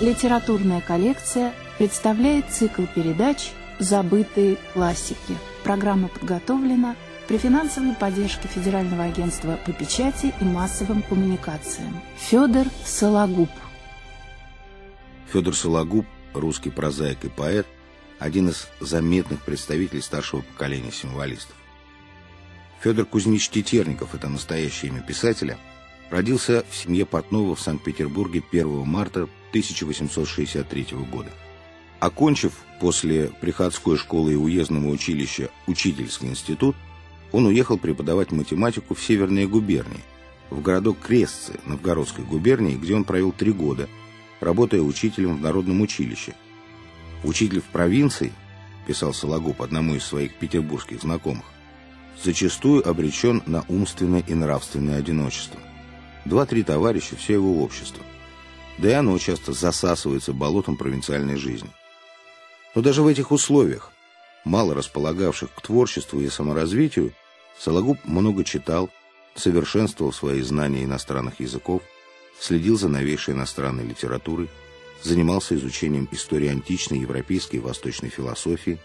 Литературная коллекция представляет цикл передач «Забытые классики». Программа подготовлена при финансовой поддержке Федерального агентства по печати и массовым коммуникациям. Федор Сологуб. Федор Сологуб, русский прозаик и поэт, один из заметных представителей старшего поколения символистов. Федор Кузьмич Тетерников – это настоящее имя писателя – Родился в семье Портнова в Санкт-Петербурге 1 марта 1863 года. Окончив после приходской школы и уездного училища учительский институт, он уехал преподавать математику в Северные губернии, в городок Крестцы Новгородской губернии, где он провел три года, работая учителем в народном училище. Учитель в провинции, писал Сологуб одному из своих петербургских знакомых, зачастую обречен на умственное и нравственное одиночество. Два-три товарища, все его общество. Да и оно часто засасывается болотом провинциальной жизни. Но даже в этих условиях, мало располагавших к творчеству и саморазвитию, Сологуб много читал, совершенствовал свои знания иностранных языков, следил за новейшей иностранной литературой, занимался изучением истории античной, европейской и восточной философии,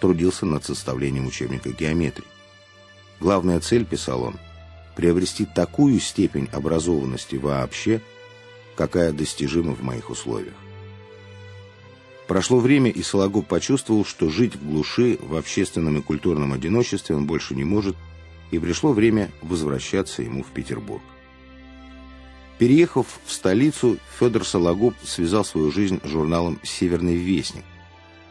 трудился над составлением учебника геометрии. Главная цель, писал он, приобрести такую степень образованности вообще, какая достижима в моих условиях. Прошло время, и Сологуб почувствовал, что жить в глуши, в общественном и культурном одиночестве он больше не может, и пришло время возвращаться ему в Петербург. Переехав в столицу, Федор Сологуб связал свою жизнь с журналом «Северный вестник»,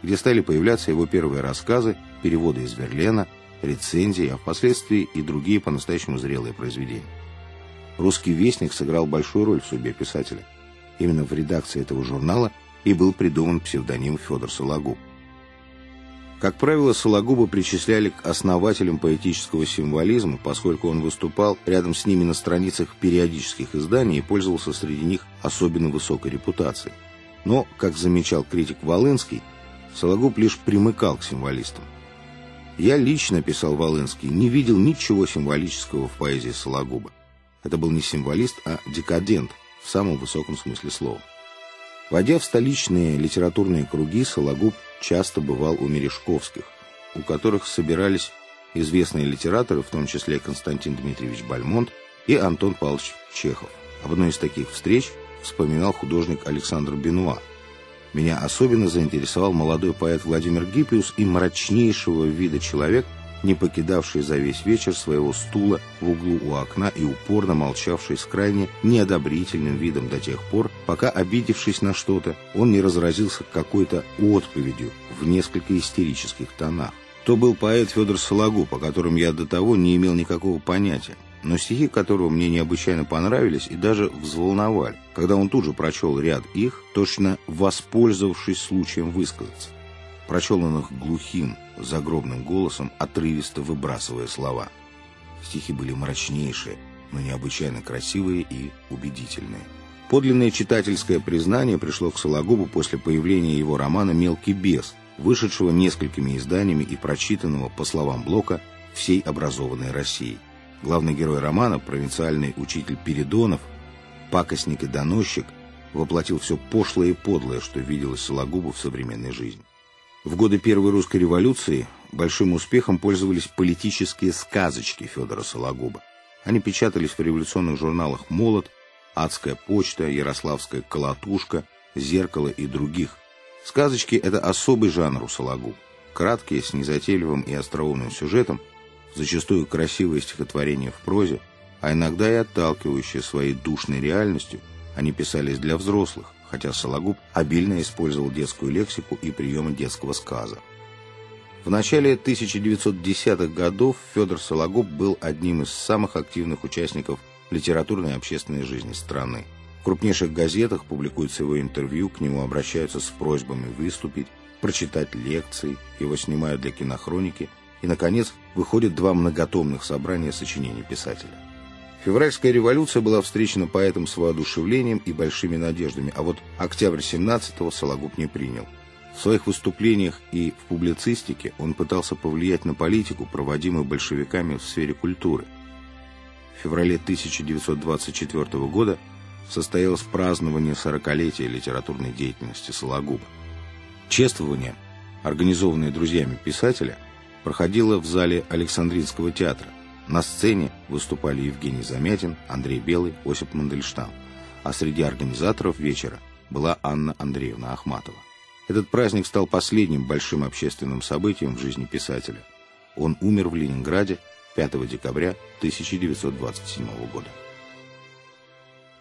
где стали появляться его первые рассказы, переводы из Верлена, рецензии, а впоследствии и другие по-настоящему зрелые произведения. «Русский вестник» сыграл большую роль в судьбе писателя. Именно в редакции этого журнала и был придуман псевдоним Федор Сологуб. Как правило, Сологуба причисляли к основателям поэтического символизма, поскольку он выступал рядом с ними на страницах периодических изданий и пользовался среди них особенно высокой репутацией. Но, как замечал критик Волынский, Сологуб лишь примыкал к символистам. Я лично, писал Волынский, не видел ничего символического в поэзии Сологуба. Это был не символист, а декадент в самом высоком смысле слова. Войдя в столичные литературные круги, Сологуб часто бывал у Мережковских, у которых собирались известные литераторы, в том числе Константин Дмитриевич Бальмонт и Антон Павлович Чехов. Об одной из таких встреч вспоминал художник Александр Бенуа – меня особенно заинтересовал молодой поэт Владимир Гиппиус и мрачнейшего вида человек, не покидавший за весь вечер своего стула в углу у окна и упорно молчавший с крайне неодобрительным видом до тех пор, пока, обидевшись на что-то, он не разразился какой-то отповедью в несколько истерических тонах. То был поэт Федор Сологуб, о котором я до того не имел никакого понятия но стихи которого мне необычайно понравились и даже взволновали, когда он тут же прочел ряд их, точно воспользовавшись случаем высказаться. Прочел он их глухим, загробным голосом, отрывисто выбрасывая слова. Стихи были мрачнейшие, но необычайно красивые и убедительные. Подлинное читательское признание пришло к Сологубу после появления его романа «Мелкий бес», вышедшего несколькими изданиями и прочитанного, по словам Блока, всей образованной России. Главный герой романа, провинциальный учитель Передонов, пакостник и доносчик, воплотил все пошлое и подлое, что виделось Сологубу в современной жизни. В годы Первой русской революции большим успехом пользовались политические сказочки Федора Сологуба. Они печатались в революционных журналах «Молот», «Адская почта», «Ярославская колотушка», «Зеркало» и других. Сказочки – это особый жанр у Сологуба. Краткие, с незатейливым и остроумным сюжетом – зачастую красивые стихотворения в прозе, а иногда и отталкивающие своей душной реальностью, они писались для взрослых, хотя Сологуб обильно использовал детскую лексику и приемы детского сказа. В начале 1910-х годов Федор Сологуб был одним из самых активных участников литературной и общественной жизни страны. В крупнейших газетах публикуются его интервью, к нему обращаются с просьбами выступить, прочитать лекции, его снимают для кинохроники – и, наконец, выходят два многотомных собрания сочинений писателя. Февральская революция была встречена поэтом с воодушевлением и большими надеждами, а вот октябрь 17-го Сологуб не принял. В своих выступлениях и в публицистике он пытался повлиять на политику, проводимую большевиками в сфере культуры. В феврале 1924 года состоялось празднование сорокалетия литературной деятельности Сологуба. Чествование, организованное друзьями писателя, проходило в зале Александринского театра. На сцене выступали Евгений Замятин, Андрей Белый, Осип Мандельштам. А среди организаторов вечера была Анна Андреевна Ахматова. Этот праздник стал последним большим общественным событием в жизни писателя. Он умер в Ленинграде 5 декабря 1927 года.